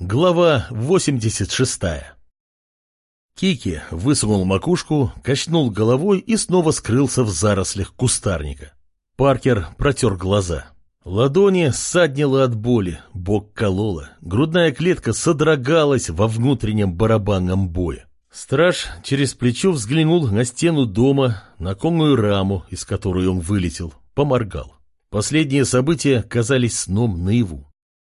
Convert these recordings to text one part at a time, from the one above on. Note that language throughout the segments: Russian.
Глава 86 Кики высунул макушку, качнул головой и снова скрылся в зарослях кустарника. Паркер протер глаза. Ладони ссаднило от боли, бок кололо, грудная клетка содрогалась во внутреннем барабанном бое. Страж через плечо взглянул на стену дома, на конную раму, из которой он вылетел, поморгал. Последние события казались сном наяву.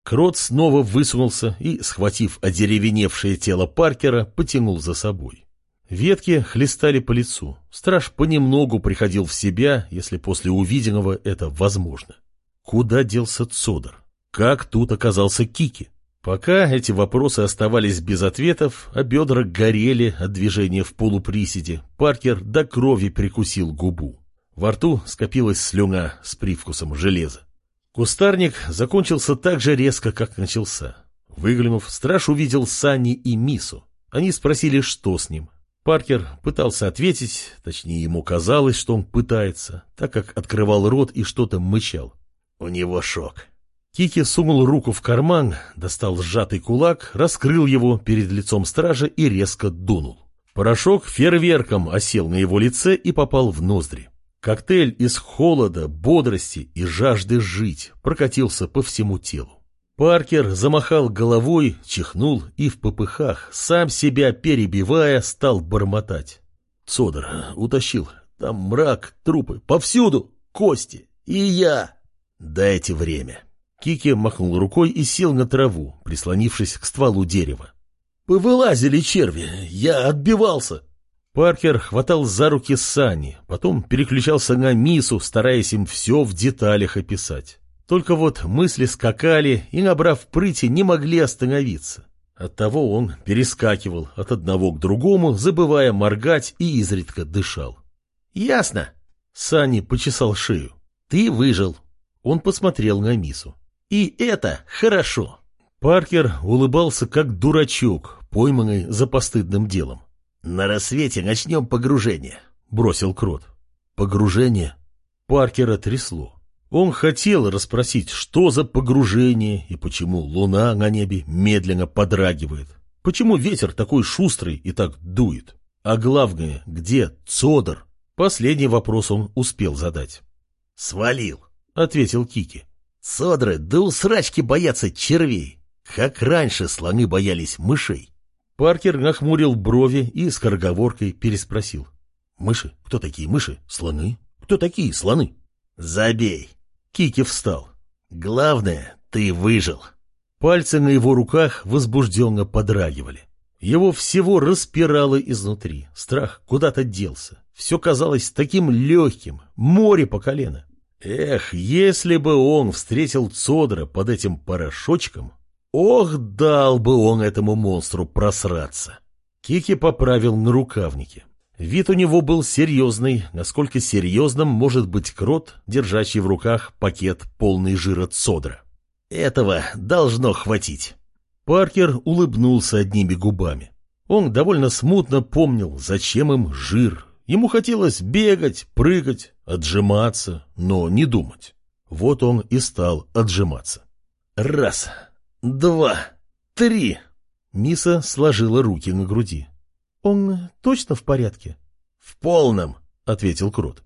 Крот снова высунулся и, схватив одеревеневшее тело Паркера, потянул за собой. Ветки хлестали по лицу. Страж понемногу приходил в себя, если после увиденного это возможно. Куда делся Цодор? Как тут оказался Кики? Пока эти вопросы оставались без ответов, а бедра горели от движения в полуприседе, Паркер до крови прикусил губу. Во рту скопилась слюна с привкусом железа. Кустарник закончился так же резко, как начался. Выглянув, страж увидел Санни и Мису. Они спросили, что с ним. Паркер пытался ответить, точнее ему казалось, что он пытается, так как открывал рот и что-то мычал. У него шок. Кики сунул руку в карман, достал сжатый кулак, раскрыл его перед лицом стража и резко дунул. Порошок фейерверком осел на его лице и попал в ноздри. Коктейль из холода, бодрости и жажды жить прокатился по всему телу. Паркер замахал головой, чихнул и в попыхах, сам себя перебивая, стал бормотать. Цодор утащил. Там мрак, трупы, повсюду, кости. И я. Дайте время. Кики махнул рукой и сел на траву, прислонившись к стволу дерева. «Повылазили черви, я отбивался!» Паркер хватал за руки Сани, потом переключался на Мису, стараясь им все в деталях описать. Только вот мысли скакали и, набрав прыти, не могли остановиться. Оттого он перескакивал от одного к другому, забывая моргать и изредка дышал. «Ясно!» Сани почесал шею. «Ты выжил!» Он посмотрел на Мису. «И это хорошо!» Паркер улыбался как дурачок, пойманный за постыдным делом. «На рассвете начнем погружение», — бросил Крот. «Погружение?» Паркера трясло. Он хотел расспросить, что за погружение и почему луна на небе медленно подрагивает. Почему ветер такой шустрый и так дует? А главное, где Цодор? Последний вопрос он успел задать. «Свалил», — ответил Кики. «Содры да усрачки боятся червей, как раньше слоны боялись мышей». Паркер нахмурил брови и с скороговоркой переспросил. «Мыши? Кто такие мыши? Слоны? Кто такие слоны?» «Забей!» Кики встал. «Главное, ты выжил!» Пальцы на его руках возбужденно подрагивали. Его всего распирало изнутри. Страх куда-то делся. Все казалось таким легким, море по колено. Эх, если бы он встретил Цодра под этим порошочком, Ох, дал бы он этому монстру просраться. Кики поправил на рукавнике. Вид у него был серьезный, насколько серьезным может быть крот, держащий в руках пакет полный жира цодра. Этого должно хватить. Паркер улыбнулся одними губами. Он довольно смутно помнил, зачем им жир. Ему хотелось бегать, прыгать, отжиматься, но не думать. Вот он и стал отжиматься. Раз, два, три. Миса сложила руки на груди. Он точно в порядке? В полном, ответил Крот.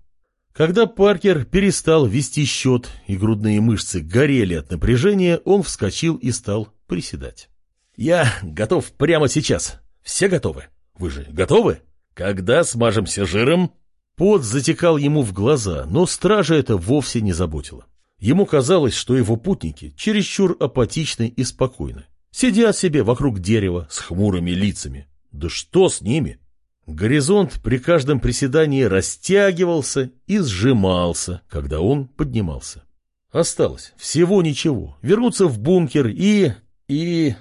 Когда Паркер перестал вести счет и грудные мышцы горели от напряжения, он вскочил и стал приседать. «Я готов прямо сейчас. Все готовы? Вы же готовы? Когда смажемся жиром?» Пот затекал ему в глаза, но стража это вовсе не заботило. Ему казалось, что его путники чересчур апатичны и спокойны. Сидят себе вокруг дерева с хмурыми лицами. Да что с ними? Горизонт при каждом приседании растягивался и сжимался, когда он поднимался. Осталось всего ничего. Вернуться в бункер и... и...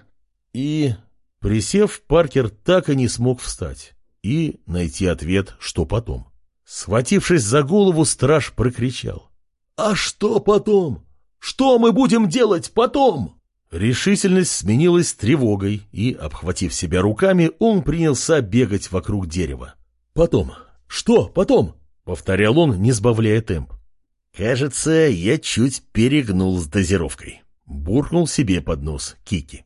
и... Присев, Паркер так и не смог встать и найти ответ, что потом. Схватившись за голову, страж прокричал. «А что потом? Что мы будем делать потом?» Решительность сменилась тревогой, и, обхватив себя руками, он принялся бегать вокруг дерева. «Потом? Что потом?» — повторял он, не сбавляя темп. «Кажется, я чуть перегнул с дозировкой», — буркнул себе под нос Кики.